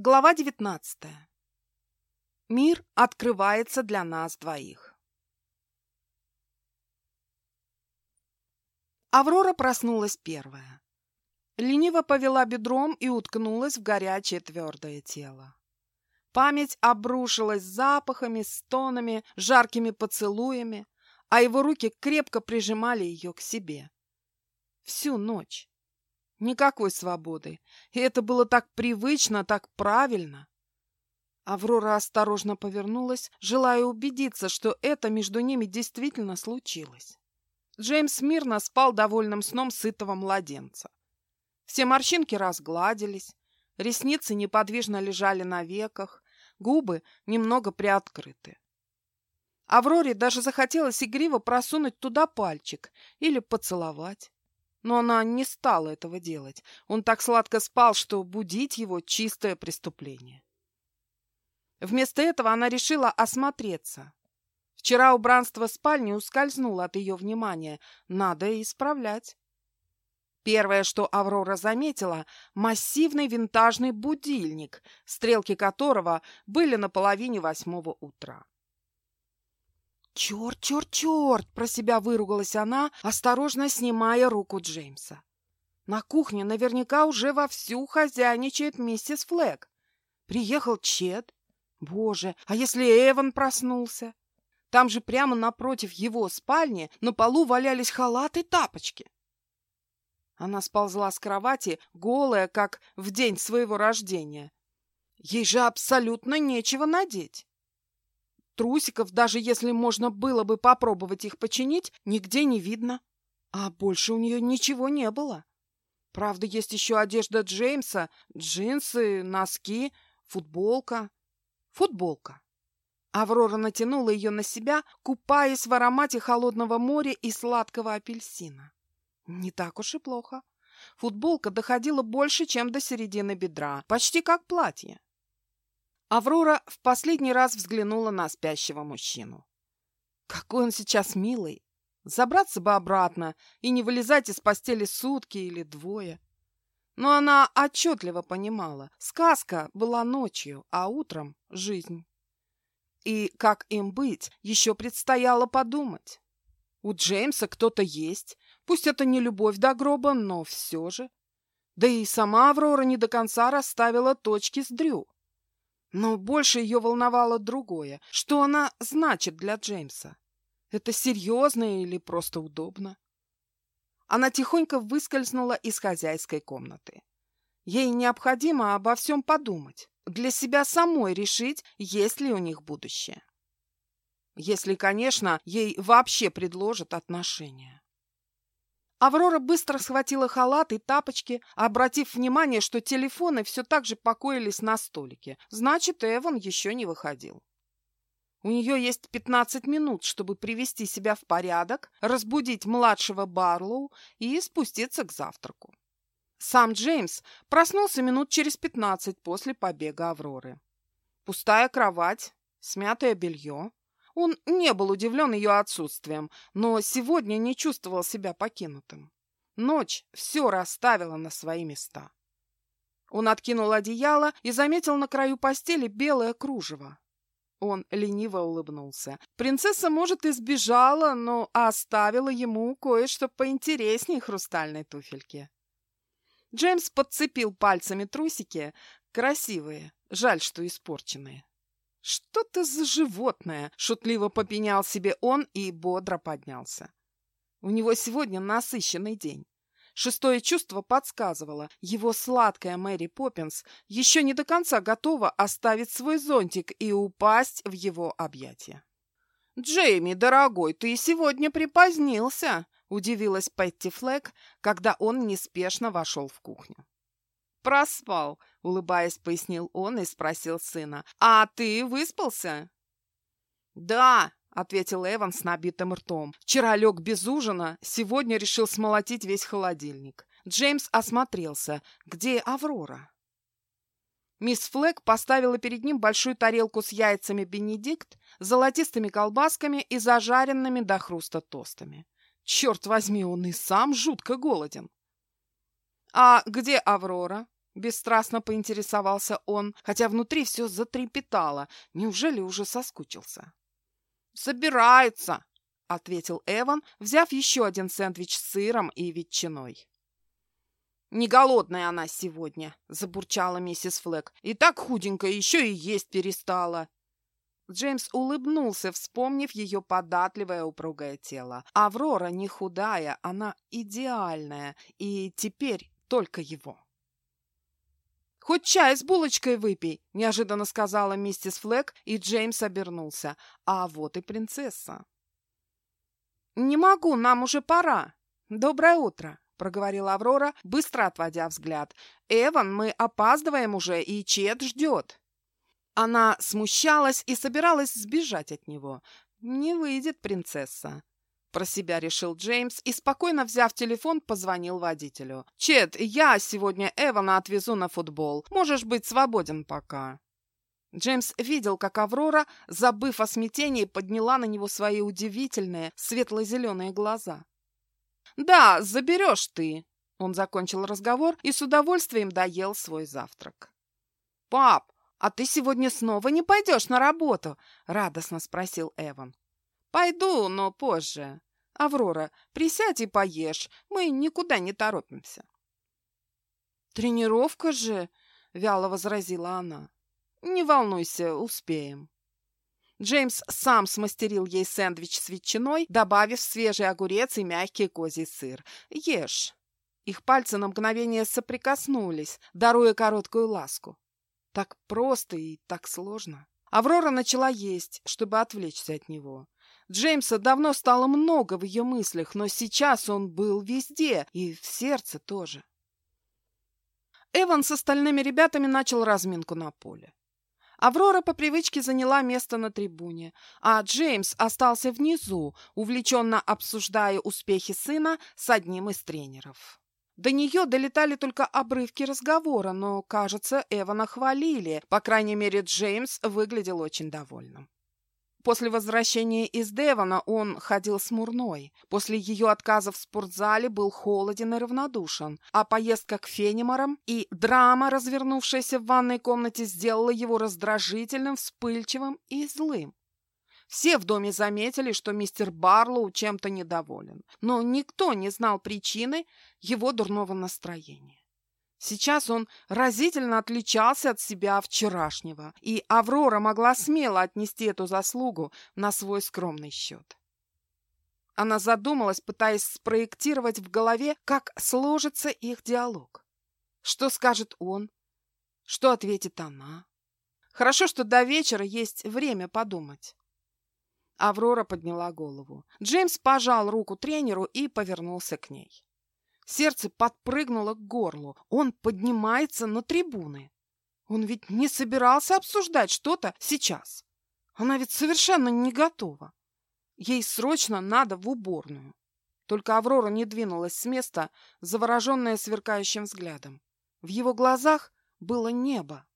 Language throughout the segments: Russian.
Глава 19. Мир открывается для нас двоих. Аврора проснулась первая. Лениво повела бедром и уткнулась в горячее твердое тело. Память обрушилась запахами, стонами, жаркими поцелуями, а его руки крепко прижимали ее к себе. Всю ночь. Никакой свободы. И это было так привычно, так правильно. Аврора осторожно повернулась, желая убедиться, что это между ними действительно случилось. Джеймс мирно спал довольным сном сытого младенца. Все морщинки разгладились, ресницы неподвижно лежали на веках, губы немного приоткрыты. Авроре даже захотелось игриво просунуть туда пальчик или поцеловать. Но она не стала этого делать. Он так сладко спал, что будить его – чистое преступление. Вместо этого она решила осмотреться. Вчера убранство спальни ускользнуло от ее внимания. Надо исправлять. Первое, что Аврора заметила – массивный винтажный будильник, стрелки которого были на половине восьмого утра. «Черт, черт, черт!» – про себя выругалась она, осторожно снимая руку Джеймса. На кухне наверняка уже вовсю хозяйничает миссис Флэг. Приехал Чет. Боже, а если Эван проснулся? Там же прямо напротив его спальни на полу валялись халаты и тапочки. Она сползла с кровати, голая, как в день своего рождения. Ей же абсолютно нечего надеть. Трусиков, даже если можно было бы попробовать их починить, нигде не видно. А больше у нее ничего не было. Правда, есть еще одежда Джеймса, джинсы, носки, футболка. Футболка. Аврора натянула ее на себя, купаясь в аромате холодного моря и сладкого апельсина. Не так уж и плохо. Футболка доходила больше, чем до середины бедра, почти как платье. Аврора в последний раз взглянула на спящего мужчину. Какой он сейчас милый! Забраться бы обратно и не вылезать из постели сутки или двое. Но она отчетливо понимала, сказка была ночью, а утром — жизнь. И как им быть, еще предстояло подумать. У Джеймса кто-то есть, пусть это не любовь до гроба, но все же. Да и сама Аврора не до конца расставила точки с Дрю. Но больше ее волновало другое. Что она значит для Джеймса? Это серьезно или просто удобно? Она тихонько выскользнула из хозяйской комнаты. Ей необходимо обо всем подумать, для себя самой решить, есть ли у них будущее. Если, конечно, ей вообще предложат отношения. Аврора быстро схватила халат и тапочки, обратив внимание, что телефоны все так же покоились на столике. Значит, Эван еще не выходил. У нее есть 15 минут, чтобы привести себя в порядок, разбудить младшего Барлоу и спуститься к завтраку. Сам Джеймс проснулся минут через 15 после побега Авроры. Пустая кровать, смятое белье, он не был удивлен ее отсутствием, но сегодня не чувствовал себя покинутым. Ночь все расставила на свои места. Он откинул одеяло и заметил на краю постели белое кружево. Он лениво улыбнулся. Принцесса, может, и сбежала, но оставила ему кое-что поинтереснее хрустальной туфельки. Джеймс подцепил пальцами трусики, красивые, жаль, что испорченные. «Что ты за животное?» — шутливо попенял себе он и бодро поднялся. У него сегодня насыщенный день. Шестое чувство подсказывало, его сладкая Мэри Поппинс еще не до конца готова оставить свой зонтик и упасть в его объятия. «Джейми, дорогой, ты сегодня припозднился!» — удивилась Петти Флэг, когда он неспешно вошел в кухню. «Проспал», — улыбаясь, пояснил он и спросил сына. «А ты выспался?» «Да», — ответил Эван с набитым ртом. «Вчера лег без ужина, сегодня решил смолотить весь холодильник». Джеймс осмотрелся. «Где Аврора?» Мисс Флэг поставила перед ним большую тарелку с яйцами Бенедикт, золотистыми колбасками и зажаренными до хруста тостами. Черт возьми, он и сам жутко голоден. «А где Аврора?» Бесстрастно поинтересовался он, хотя внутри все затрепетало. Неужели уже соскучился? «Собирается», — ответил Эван, взяв еще один сэндвич с сыром и ветчиной. «Не голодная она сегодня», — забурчала миссис Флэк. «И так худенькая еще и есть перестала». Джеймс улыбнулся, вспомнив ее податливое упругое тело. Аврора не худая, она идеальная, и теперь только его. «Хоть чай с булочкой выпей», — неожиданно сказала миссис Флэк, и Джеймс обернулся. «А вот и принцесса». «Не могу, нам уже пора. Доброе утро», — проговорила Аврора, быстро отводя взгляд. «Эван, мы опаздываем уже, и Чет ждет». Она смущалась и собиралась сбежать от него. «Не выйдет, принцесса. Про себя решил Джеймс и, спокойно взяв телефон, позвонил водителю. «Чет, я сегодня Эвана отвезу на футбол. Можешь быть свободен пока». Джеймс видел, как Аврора, забыв о смятении, подняла на него свои удивительные светло-зеленые глаза. «Да, заберешь ты!» Он закончил разговор и с удовольствием доел свой завтрак. «Пап, а ты сегодня снова не пойдешь на работу?» — радостно спросил Эван. «Пойду, но позже. Аврора, присядь и поешь, мы никуда не торопимся». «Тренировка же!» — вяло возразила она. «Не волнуйся, успеем». Джеймс сам смастерил ей сэндвич с ветчиной, добавив свежий огурец и мягкий козий сыр. «Ешь». Их пальцы на мгновение соприкоснулись, даруя короткую ласку. Так просто и так сложно. Аврора начала есть, чтобы отвлечься от него. Джеймса давно стало много в ее мыслях, но сейчас он был везде, и в сердце тоже. Эван с остальными ребятами начал разминку на поле. Аврора по привычке заняла место на трибуне, а Джеймс остался внизу, увлеченно обсуждая успехи сына с одним из тренеров. До нее долетали только обрывки разговора, но, кажется, Эвана хвалили. По крайней мере, Джеймс выглядел очень довольным. После возвращения из Девона он ходил смурной. После ее отказа в спортзале был холоден и равнодушен. А поездка к Фениморам и драма, развернувшаяся в ванной комнате, сделала его раздражительным, вспыльчивым и злым. Все в доме заметили, что мистер Барлоу чем-то недоволен, но никто не знал причины его дурного настроения. Сейчас он разительно отличался от себя вчерашнего, и Аврора могла смело отнести эту заслугу на свой скромный счет. Она задумалась, пытаясь спроектировать в голове, как сложится их диалог. Что скажет он? Что ответит она? Хорошо, что до вечера есть время подумать. Аврора подняла голову. Джеймс пожал руку тренеру и повернулся к ней. Сердце подпрыгнуло к горлу. Он поднимается на трибуны. Он ведь не собирался обсуждать что-то сейчас. Она ведь совершенно не готова. Ей срочно надо в уборную. Только Аврора не двинулась с места, завороженная сверкающим взглядом. В его глазах было небо.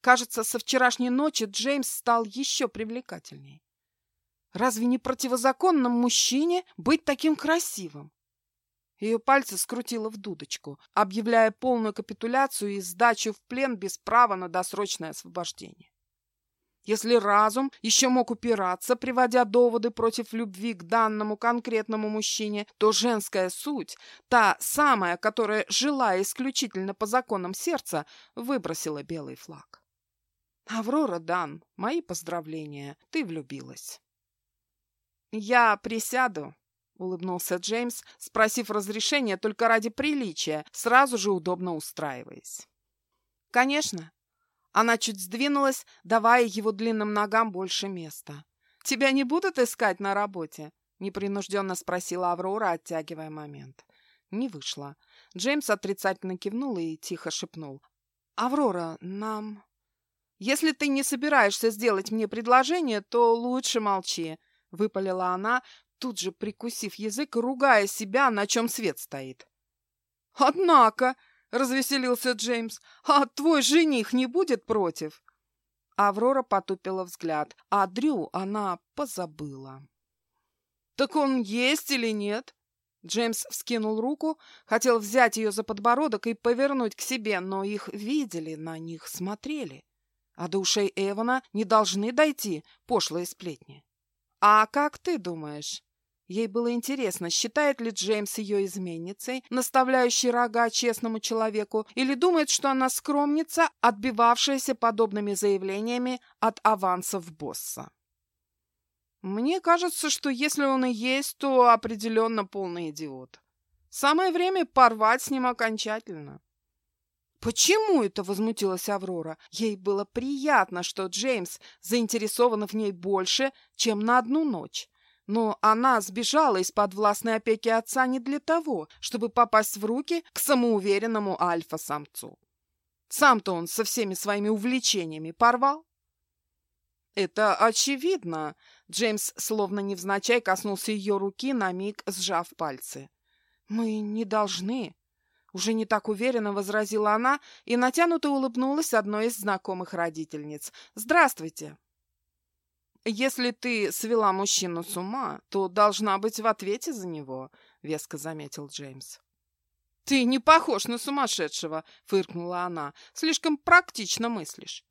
Кажется, со вчерашней ночи Джеймс стал еще привлекательней. Разве не противозаконно мужчине быть таким красивым? Ее пальцы скрутило в дудочку, объявляя полную капитуляцию и сдачу в плен без права на досрочное освобождение. Если разум еще мог упираться, приводя доводы против любви к данному конкретному мужчине, то женская суть, та самая, которая, жила исключительно по законам сердца, выбросила белый флаг. «Аврора Дан, мои поздравления, ты влюбилась». «Я присяду — улыбнулся Джеймс, спросив разрешения только ради приличия, сразу же удобно устраиваясь. «Конечно». Она чуть сдвинулась, давая его длинным ногам больше места. «Тебя не будут искать на работе?» — непринужденно спросила Аврора, оттягивая момент. Не вышло. Джеймс отрицательно кивнул и тихо шепнул. «Аврора, нам...» «Если ты не собираешься сделать мне предложение, то лучше молчи», — выпалила она, тут же прикусив язык, ругая себя, на чем свет стоит. «Однако!» — развеселился Джеймс. «А твой жених не будет против?» Аврора потупила взгляд, а Дрю она позабыла. «Так он есть или нет?» Джеймс вскинул руку, хотел взять ее за подбородок и повернуть к себе, но их видели, на них смотрели. А до ушей Эвана не должны дойти пошлые сплетни. «А как ты думаешь?» Ей было интересно, считает ли Джеймс ее изменницей, наставляющей рога честному человеку, или думает, что она скромница, отбивавшаяся подобными заявлениями от авансов босса. Мне кажется, что если он и есть, то определенно полный идиот. Самое время порвать с ним окончательно. «Почему это?» — возмутилась Аврора. Ей было приятно, что Джеймс заинтересован в ней больше, чем на одну ночь. Но она сбежала из-под властной опеки отца не для того, чтобы попасть в руки к самоуверенному альфа-самцу. Сам-то он со всеми своими увлечениями порвал. «Это очевидно!» Джеймс словно невзначай коснулся ее руки, на миг сжав пальцы. «Мы не должны!» Уже не так уверенно возразила она и натянуто улыбнулась одной из знакомых родительниц. «Здравствуйте!» «Если ты свела мужчину с ума, то должна быть в ответе за него», — веско заметил Джеймс. «Ты не похож на сумасшедшего», — фыркнула она. «Слишком практично мыслишь».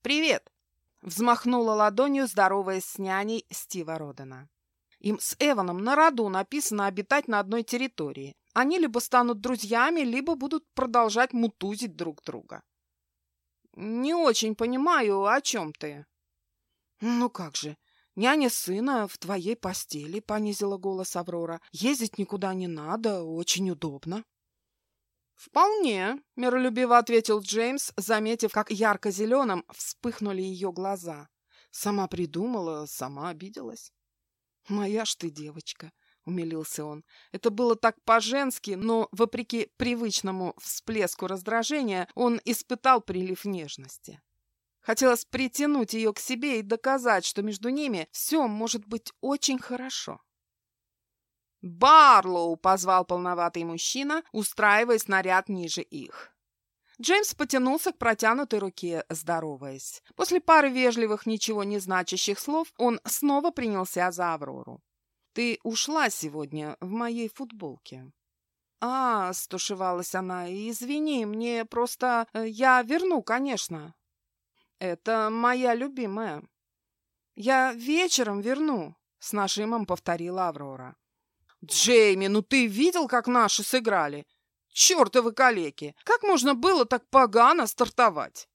«Привет!» — взмахнула ладонью, здороваясь с няней Стива Родена. Им с Эваном на роду написано обитать на одной территории. Они либо станут друзьями, либо будут продолжать мутузить друг друга. «Не очень понимаю, о чем ты?» «Ну как же, няня сына в твоей постели», — понизила голос Аврора. «Ездить никуда не надо, очень удобно». «Вполне», — миролюбиво ответил Джеймс, заметив, как ярко-зеленым вспыхнули ее глаза. «Сама придумала, сама обиделась». «Моя ж ты девочка», — умилился он. Это было так по-женски, но, вопреки привычному всплеску раздражения, он испытал прилив нежности. Хотелось притянуть ее к себе и доказать, что между ними все может быть очень хорошо. «Барлоу!» — позвал полноватый мужчина, устраиваясь на ряд ниже их. Джеймс потянулся к протянутой руке, здороваясь. После пары вежливых, ничего не значащих слов он снова принялся за Аврору. «Ты ушла сегодня в моей футболке». «А, — стушевалась она, — извини, мне просто... Э, я верну, конечно». «Это моя любимая». «Я вечером верну», — с нажимом повторила Аврора. «Джейми, ну ты видел, как наши сыграли? Чертовы калеки! Как можно было так погано стартовать?»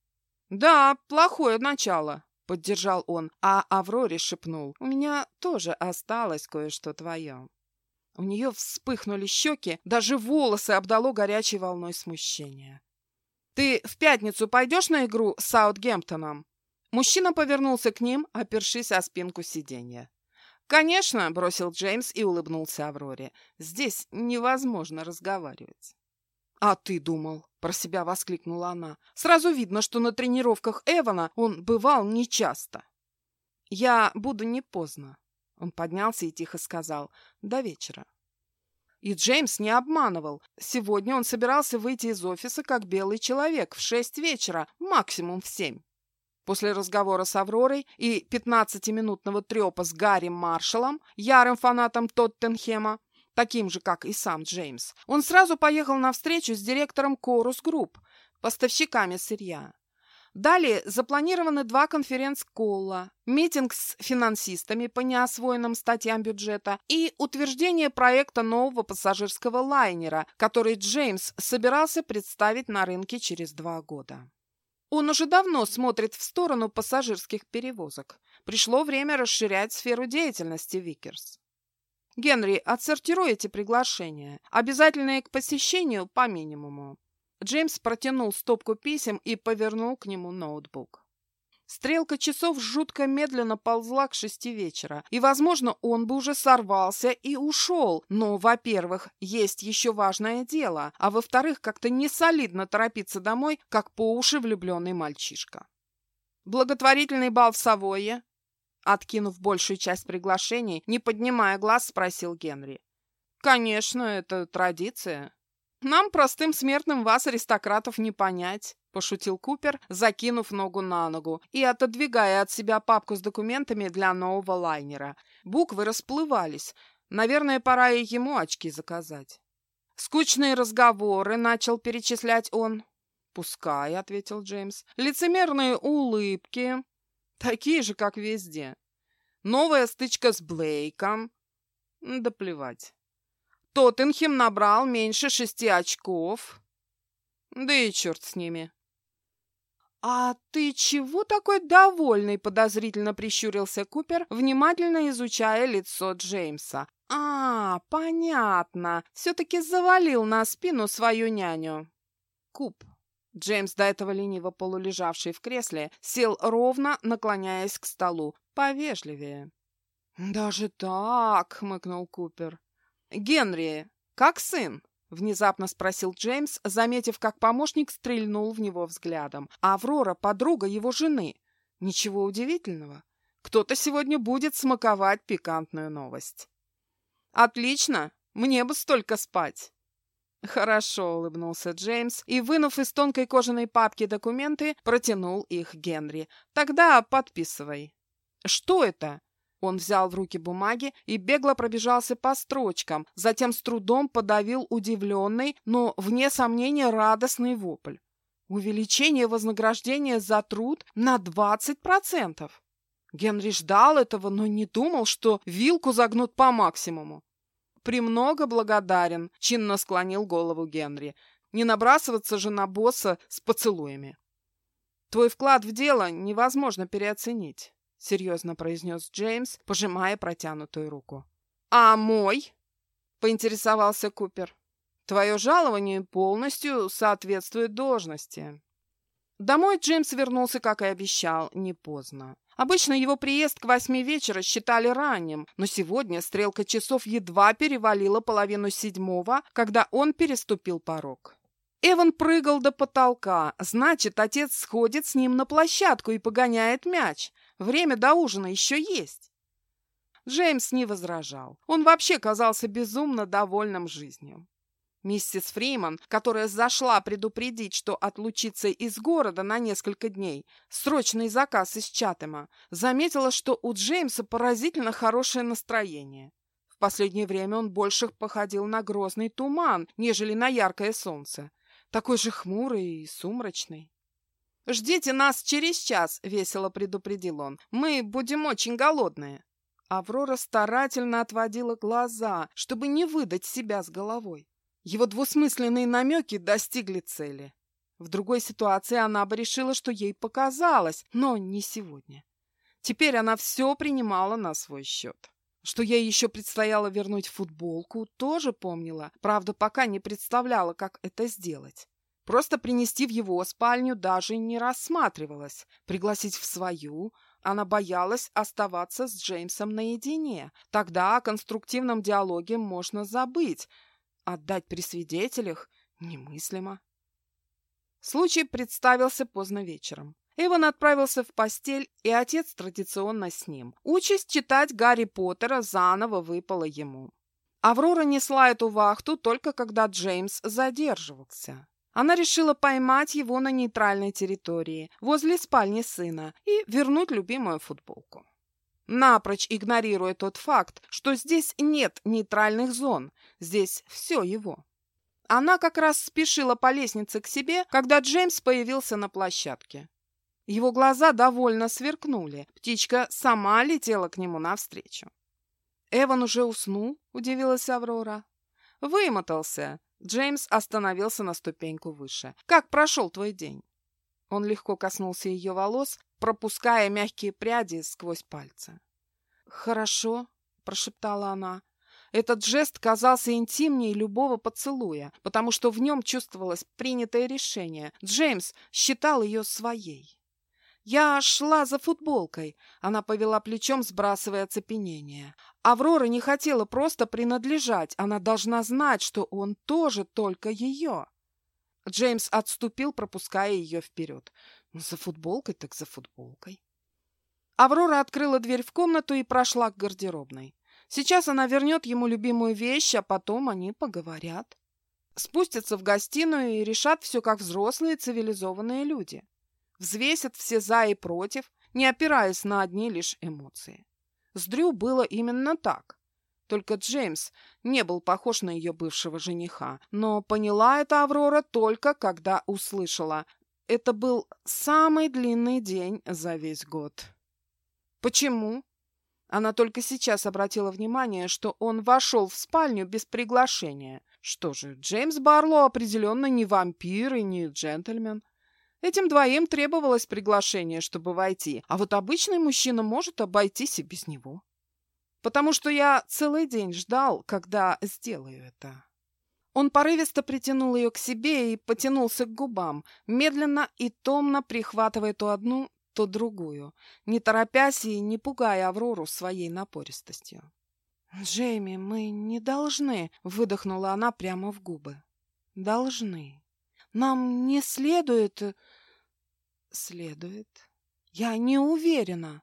«Да, плохое начало», — поддержал он, а Авроре шепнул. «У меня тоже осталось кое-что твое». У нее вспыхнули щеки, даже волосы обдало горячей волной смущения. «Ты в пятницу пойдешь на игру с Саутгемптоном?» Мужчина повернулся к ним, опершись о спинку сиденья. «Конечно», — бросил Джеймс и улыбнулся Авроре. «Здесь невозможно разговаривать». «А ты думал?» — про себя воскликнула она. «Сразу видно, что на тренировках Эвана он бывал нечасто». «Я буду не поздно», — он поднялся и тихо сказал. «До вечера». И Джеймс не обманывал. Сегодня он собирался выйти из офиса как белый человек в шесть вечера, максимум в семь. После разговора с Авророй и 15-минутного трепа с Гарри Маршалом, ярым фанатом Тоттенхема, таким же, как и сам Джеймс, он сразу поехал на встречу с директором Корус Групп, поставщиками сырья. Далее запланированы два конференц-колла, митинг с финансистами по неосвоенным статьям бюджета и утверждение проекта нового пассажирского лайнера, который Джеймс собирался представить на рынке через два года. Он уже давно смотрит в сторону пассажирских перевозок. Пришло время расширять сферу деятельности Викерс. Генри, отсортируй эти приглашения, обязательные к посещению по минимуму. Джеймс протянул стопку писем и повернул к нему ноутбук. Стрелка часов жутко медленно ползла к шести вечера, и, возможно, он бы уже сорвался и ушел. Но, во-первых, есть еще важное дело, а во-вторых, как-то не солидно торопиться домой, как по уши влюбленный мальчишка. Благотворительный бал в Савойе? Откинув большую часть приглашений, не поднимая глаз, спросил Генри. «Конечно, это традиция. Нам, простым смертным, вас, аристократов, не понять», — пошутил Купер, закинув ногу на ногу и отодвигая от себя папку с документами для нового лайнера. Буквы расплывались. Наверное, пора и ему очки заказать. Скучные разговоры, начал перечислять он. Пускай, ответил Джеймс. Лицемерные улыбки. Такие же, как везде. Новая стычка с Блейком. Да плевать. Тоттенхем набрал меньше шести очков. Да и черт с ними. «А ты чего такой довольный?» – подозрительно прищурился Купер, внимательно изучая лицо Джеймса. «А, понятно. Все-таки завалил на спину свою няню». «Куп». Джеймс, до этого лениво полулежавший в кресле, сел ровно, наклоняясь к столу. Повежливее. «Даже так?» — хмыкнул Купер. «Генри, как сын?» — внезапно спросил Джеймс, заметив, как помощник стрельнул в него взглядом. «Аврора — подруга его жены. Ничего удивительного. Кто-то сегодня будет смаковать пикантную новость». «Отлично! Мне бы столько спать!» «Хорошо», — улыбнулся Джеймс и, вынув из тонкой кожаной папки документы, протянул их Генри. «Тогда подписывай». «Что это?» Он взял в руки бумаги и бегло пробежался по строчкам, затем с трудом подавил удивленный, но, вне сомнения, радостный вопль. Увеличение вознаграждения за труд на 20%. Генри ждал этого, но не думал, что вилку загнут по максимуму. «Премного благодарен», — чинно склонил голову Генри. «Не набрасываться же на босса с поцелуями». «Твой вклад в дело невозможно переоценить». — серьезно произнес Джеймс, пожимая протянутую руку. «А мой?» — поинтересовался Купер. «Твое жалование полностью соответствует должности». Домой Джеймс вернулся, как и обещал, не поздно. Обычно его приезд к восьми вечера считали ранним, но сегодня стрелка часов едва перевалила половину седьмого, когда он переступил порог. Эван прыгал до потолка, значит, отец сходит с ним на площадку и погоняет мяч. Время до ужина еще есть. Джеймс не возражал. Он вообще казался безумно довольным жизнью. Миссис Фриман, которая зашла предупредить, что отлучится из города на несколько дней, срочный заказ из Чатема, заметила, что у Джеймса поразительно хорошее настроение. В последнее время он больше походил на грозный туман, нежели на яркое солнце. Такой же хмурый и сумрачный. «Ждите нас через час», — весело предупредил он. «Мы будем очень голодные». Аврора старательно отводила глаза, чтобы не выдать себя с головой. Его двусмысленные намеки достигли цели. В другой ситуации она бы решила, что ей показалось, но не сегодня. Теперь она все принимала на свой счет. Что ей еще предстояло вернуть футболку, тоже помнила, правда, пока не представляла, как это сделать. Просто принести в его спальню даже не рассматривалось. Пригласить в свою она боялась оставаться с Джеймсом наедине. Тогда о конструктивном диалоге можно забыть. Отдать при свидетелях немыслимо. Случай представился поздно вечером. Эван отправился в постель, и отец традиционно с ним. Участь читать Гарри Поттера заново выпала ему. Аврора несла эту вахту только когда Джеймс задерживался. Она решила поймать его на нейтральной территории, возле спальни сына, и вернуть любимую футболку. Напрочь игнорируя тот факт, что здесь нет нейтральных зон, здесь все его. Она как раз спешила по лестнице к себе, когда Джеймс появился на площадке. Его глаза довольно сверкнули. Птичка сама летела к нему навстречу. «Эван уже уснул?» – удивилась Аврора. «Вымотался. Джеймс остановился на ступеньку выше. «Как прошел твой день?» Он легко коснулся ее волос, пропуская мягкие пряди сквозь пальцы. «Хорошо», — прошептала она. Этот жест казался интимнее любого поцелуя, потому что в нем чувствовалось принятое решение. Джеймс считал ее своей. «Я шла за футболкой», — она повела плечом, сбрасывая оцепенение. Аврора не хотела просто принадлежать, она должна знать, что он тоже только ее. Джеймс отступил, пропуская ее вперед. «Ну, за футболкой так за футболкой. Аврора открыла дверь в комнату и прошла к гардеробной. Сейчас она вернет ему любимую вещь, а потом они поговорят. Спустятся в гостиную и решат все как взрослые цивилизованные люди взвесят все «за» и «против», не опираясь на одни лишь эмоции. С Дрю было именно так. Только Джеймс не был похож на ее бывшего жениха. Но поняла это Аврора только, когда услышала. Это был самый длинный день за весь год. Почему? Она только сейчас обратила внимание, что он вошел в спальню без приглашения. Что же, Джеймс Барлоу определенно не вампир и не джентльмен. Этим двоим требовалось приглашение, чтобы войти, а вот обычный мужчина может обойтись и без него. Потому что я целый день ждал, когда сделаю это. Он порывисто притянул ее к себе и потянулся к губам, медленно и томно прихватывая то одну, то другую, не торопясь и не пугая Аврору своей напористостью. «Джейми, мы не должны», — выдохнула она прямо в губы. «Должны. Нам не следует...» «Следует. Я не уверена».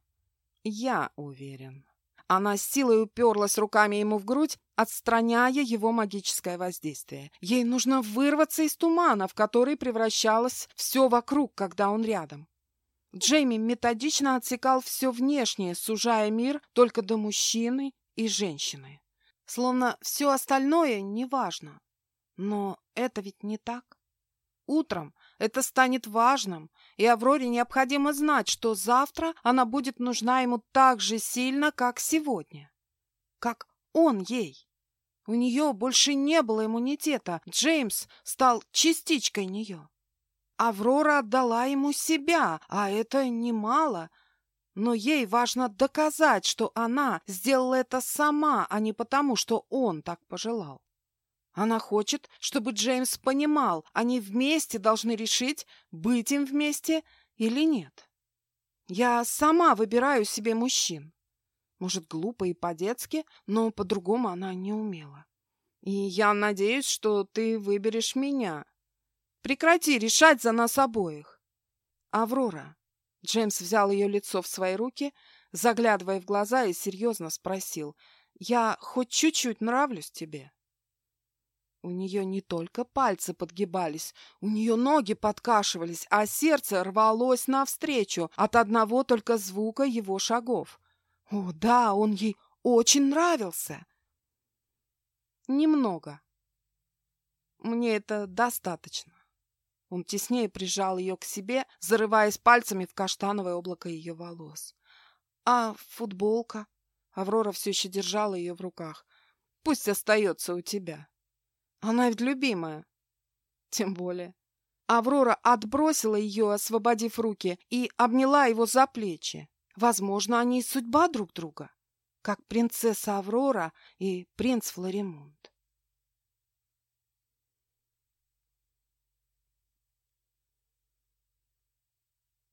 «Я уверен». Она с силой уперлась руками ему в грудь, отстраняя его магическое воздействие. Ей нужно вырваться из тумана, в который превращалось все вокруг, когда он рядом. Джейми методично отсекал все внешнее, сужая мир только до мужчины и женщины. Словно все остальное неважно. Но это ведь не так. Утром это станет важным, и Авроре необходимо знать, что завтра она будет нужна ему так же сильно, как сегодня. Как он ей. У нее больше не было иммунитета. Джеймс стал частичкой нее. Аврора отдала ему себя, а это немало. Но ей важно доказать, что она сделала это сама, а не потому, что он так пожелал. Она хочет, чтобы Джеймс понимал, они вместе должны решить, быть им вместе или нет. Я сама выбираю себе мужчин. Может, глупо и по-детски, но по-другому она не умела. И я надеюсь, что ты выберешь меня. Прекрати решать за нас обоих. Аврора. Джеймс взял ее лицо в свои руки, заглядывая в глаза и серьезно спросил, «Я хоть чуть-чуть нравлюсь тебе?» У нее не только пальцы подгибались, у нее ноги подкашивались, а сердце рвалось навстречу от одного только звука его шагов. О, да, он ей очень нравился. Немного. Мне это достаточно. Он теснее прижал ее к себе, зарываясь пальцами в каштановое облако ее волос. А футболка? Аврора все еще держала ее в руках. Пусть остается у тебя. Она ведь любимая. Тем более. Аврора отбросила ее, освободив руки, и обняла его за плечи. Возможно, они и судьба друг друга, как принцесса Аврора и принц Флоримунд.